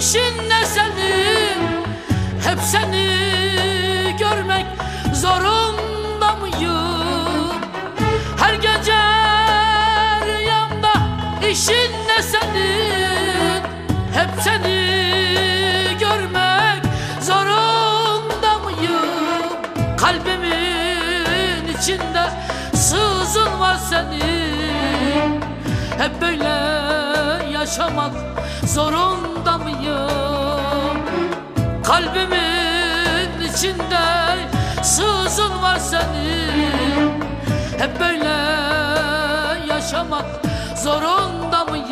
İşin ne senin. Hep seni görmek zorunda mıyım? Her gece rüyamda işin ne senin. Hep seni görmek zorunda mıyım? Kalbimin içinde sızın var senin. Hep böyle yaşamak zorunda mıyım? Kalbimin içinde sızın var senin Hep böyle yaşamak zorunda mıyım?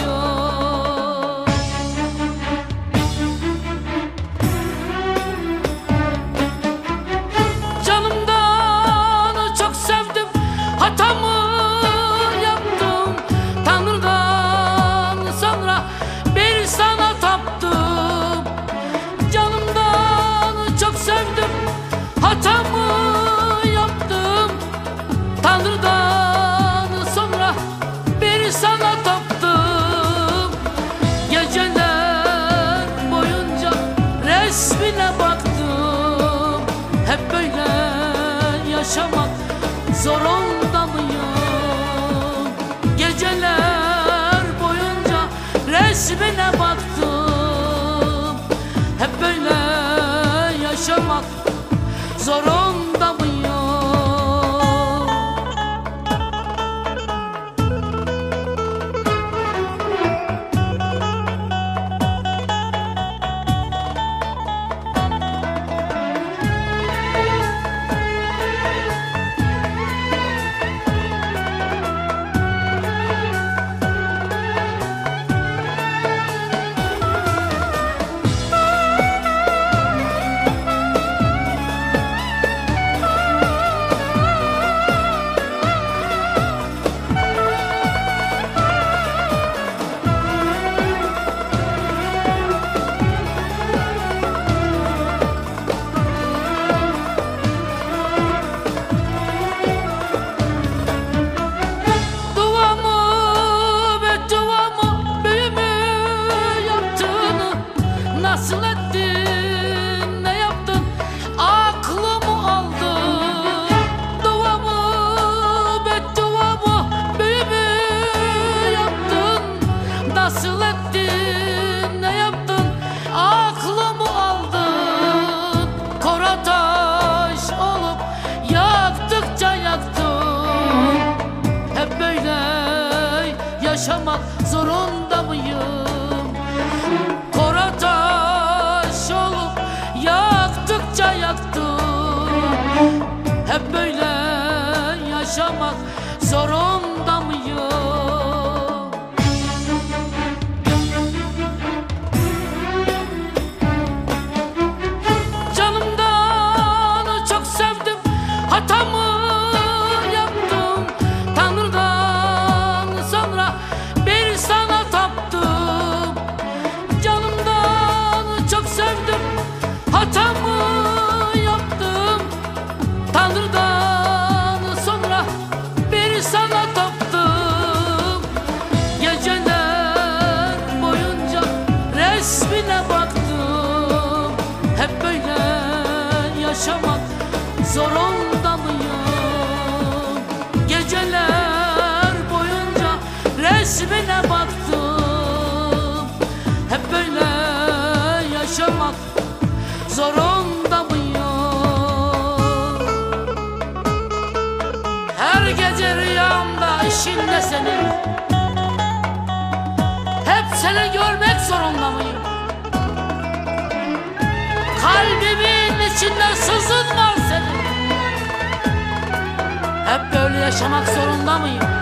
Zorunda mıyım? Geceler boyunca resmine baktım Hep böyle yaşamak zorunda Hep böyle yaşamak zorunda mıyım? Geceler boyunca resmine baktım Hep böyle yaşamak zorunda mıyım? Her gece rüyamda işinle senin Hep seni görmek zorunda mıyım? Kalbimin içinde sızın böyle yaşamak zorunda mıyım?